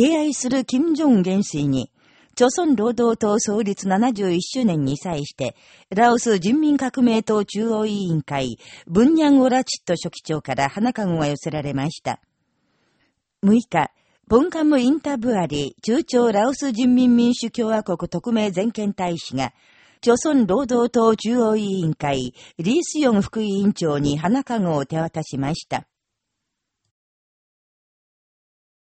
敬愛する金正恩元帥に、朝鮮労働党創立71周年に際して、ラオス人民革命党中央委員会、ブンニャンオラチット書記長から花籠が寄せられました。6日、ポンカムインタブアリ中朝ラオス人民民主共和国特命全権大使が、朝鮮労働党中央委員会、リースヨン副委員長に花籠を手渡しました。